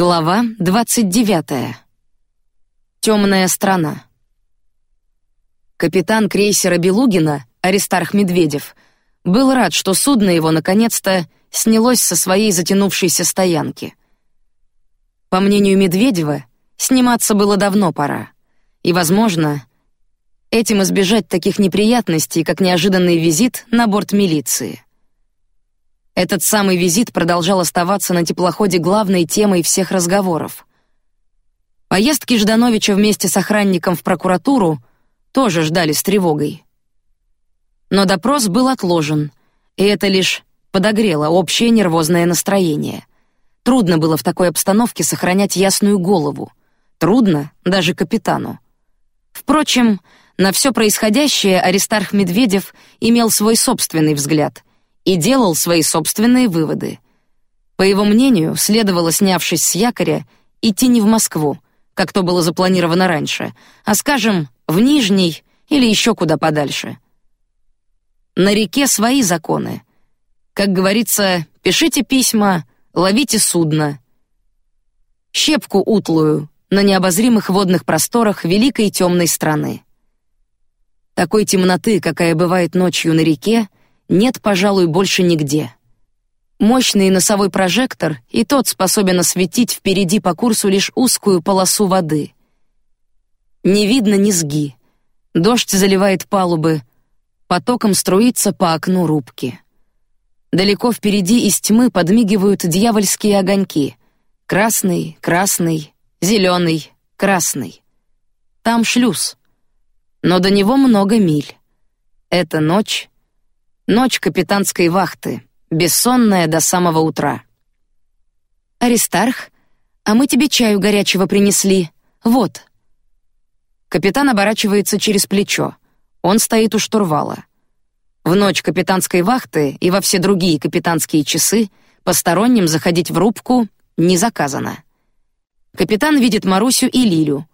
Глава двадцать девятая. Темная страна. Капитан крейсера Белугина Аристарх Медведев был рад, что судно его наконец-то снялось со своей затянувшейся стоянки. По мнению Медведева, сниматься было давно пора, и, возможно, этим избежать таких неприятностей, как неожиданный визит на борт милиции. Этот самый визит продолжал оставаться на теплоходе главной темой всех разговоров. Поездки Ждановича вместе с охранником в прокуратуру тоже ждали с тревогой. Но допрос был отложен, и это лишь подогрело общее нервозное настроение. Трудно было в такой обстановке сохранять ясную голову. Трудно даже капитану. Впрочем, на все происходящее Аристарх Медведев имел свой собственный взгляд и делал свои собственные выводы. По его мнению, следовало, снявшись с якоря, идти не в Москву, как то было запланировано раньше, а, скажем, в Нижний или еще куда подальше. На реке свои законы. Как говорится, пишите письма, ловите судно. Щепку утлую на необозримых водных просторах великой темной страны. Такой темноты, какая бывает ночью на реке, нет, пожалуй, больше нигде. Мощный носовой прожектор и тот способен осветить впереди по курсу лишь узкую полосу воды. Не видно низги. Дождь заливает палубы, потоком струится по окну рубки. Далеко впереди из тьмы подмигивают дьявольские огоньки. Красный, красный, зеленый, красный. Там шлюз. Но до него много миль. Это ночь, Ночь капитанской вахты, бессонная до самого утра. Аристарх, а мы тебе чаю горячего принесли. Вот. Капитан оборачивается через плечо. Он стоит у штурвала. В ночь капитанской вахты и во все другие капитанские часы посторонним заходить в рубку не заказано. Капитан видит Марусю и Лилю.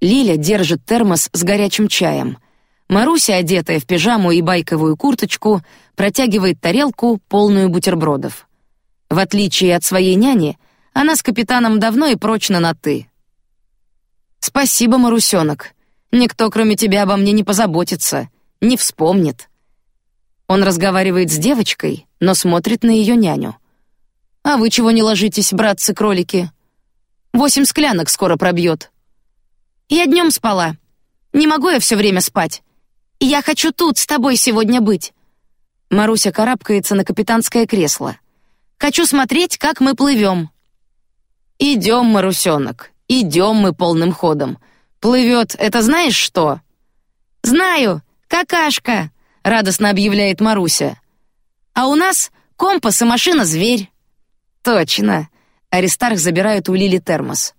Лиля держит термос с горячим чаем. Маруся, одетая в пижаму и байковую курточку, протягивает тарелку, полную бутербродов. В отличие от своей няни, она с капитаном давно и прочно на ты. Спасибо, Марусенок. Никто, кроме тебя, обо мне не позаботится, не вспомнит. Он разговаривает с девочкой, но смотрит на ее няню. А вы чего не ложитесь, братцы-кролики? Восемь склянок скоро пробьет. Я днем спала. Не могу я все время спать. Я хочу тут с тобой сегодня быть. Маруся карабкается на капитанское кресло. Хочу смотреть, как мы плывем. Идем, Марусенок, идем мы полным ходом. Плывет, это знаешь что? Знаю, какашка, радостно объявляет Маруся. А у нас компас и машина зверь. Точно. Аристарх забирает у Лили термос.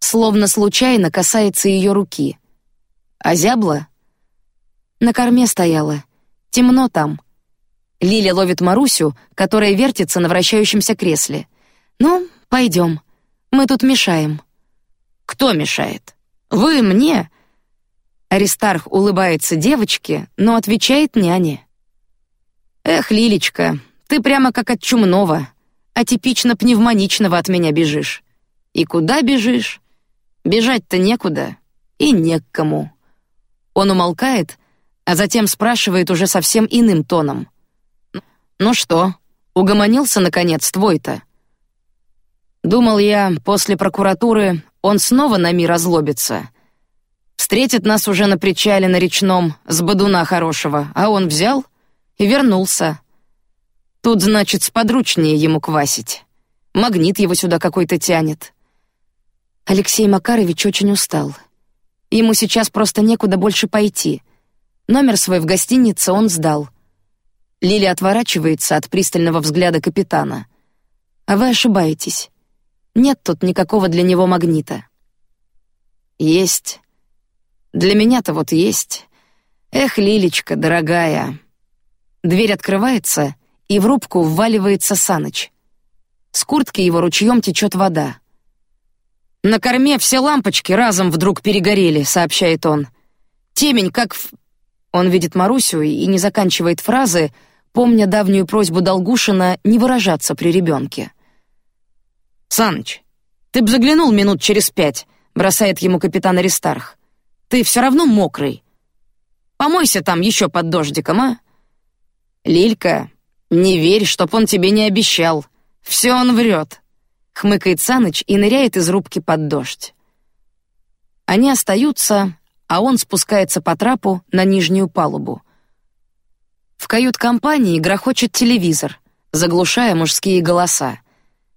Словно случайно касается ее руки. А зябла на корме стояла. Темно там. Лиля ловит Марусю, которая вертится на вращающемся кресле. Ну, пойдем. Мы тут мешаем. Кто мешает? Вы мне? Аристарх улыбается девочке, но отвечает няне. Эх, Лилечка, ты прямо как от чумного, атипично пневмоничного от меня бежишь. И куда бежишь? Бежать-то некуда и не к кому. Он умолкает, а затем спрашивает уже совсем иным тоном: "Ну что, угомонился наконец твой-то?" Думал я, после прокуратуры он снова на мир озлобится. Встретит нас уже на причале на речном с бодуна хорошего, а он взял и вернулся. Тут значит сподручнее ему квасить. Магнит его сюда какой-то тянет. Алексей Макарович очень устал. Ему сейчас просто некуда больше пойти. Номер свой в гостинице он сдал. Лили отворачивается от пристального взгляда капитана. А вы ошибаетесь. Нет тут никакого для него магнита. Есть. Для меня-то вот есть. Эх, Лилечка, дорогая. Дверь открывается, и в рубку вваливается Саныч. С куртки его ручьем течет вода. На корме все лампочки разом вдруг перегорели, сообщает он. Темень как в он видит Марусю и не заканчивает фразы, помня давнюю просьбу Долгушина не выражаться при ребенке. Саныч, ты б заглянул минут через пять, бросает ему капитан Аристарх. Ты все равно мокрый. Помойся там еще под дождиком, а? Лилька, не верь, чтоб он тебе не обещал. Все он врет. Хмыкает Саныч и ныряет из рубки под дождь. Они остаются, а он спускается по трапу на нижнюю палубу. В кают-компании грохочет телевизор, заглушая мужские голоса.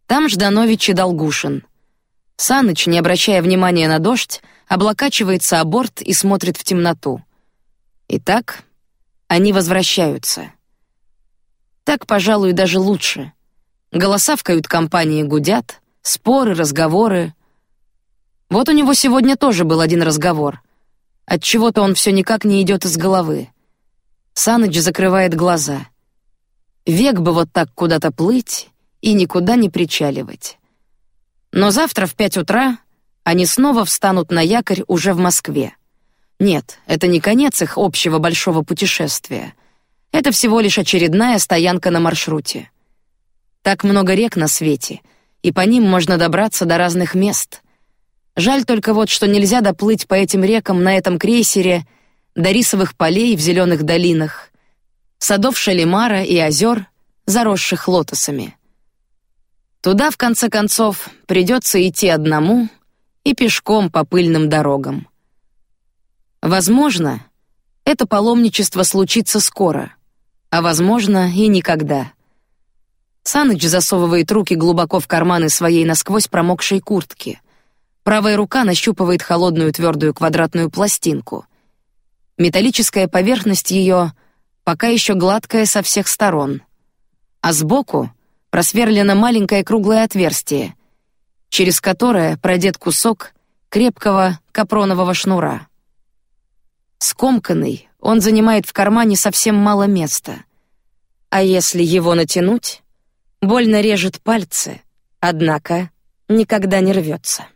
Там Жданович и Долгушин. Саныч, не обращая внимания на дождь, облокачивается о борт и смотрит в темноту. Итак, они возвращаются. Так, пожалуй, даже лучше. Голоса в кают-компании гудят, споры, разговоры. Вот у него сегодня тоже был один разговор. От чего-то он все никак не идет из головы. Саныч закрывает глаза. Век бы вот так куда-то плыть и никуда не причаливать. Но завтра в пять утра они снова встанут на якорь уже в Москве. Нет, это не конец их общего большого путешествия. Это всего лишь очередная стоянка на маршруте. Так много рек на свете, и по ним можно добраться до разных мест. Жаль только вот, что нельзя доплыть по этим рекам на этом крейсере до рисовых полей в зеленых долинах, садов Шалимара и озер, заросших лотосами. Туда в конце концов придется идти одному и пешком по пыльным дорогам. Возможно, это паломничество случится скоро, а возможно и никогда. Саныч засовывает руки глубоко в карманы своей насквозь промокшей куртки. Правая рука нащупывает холодную твердую квадратную пластинку — Металлическая поверхность ее пока еще гладкая со всех сторон, а сбоку просверлено маленькое круглое отверстие, через которое продет кусок крепкого капронового шнура. Скомканный, он занимает в кармане совсем мало места. А если его натянуть, больно режет пальцы, однако никогда не рвется.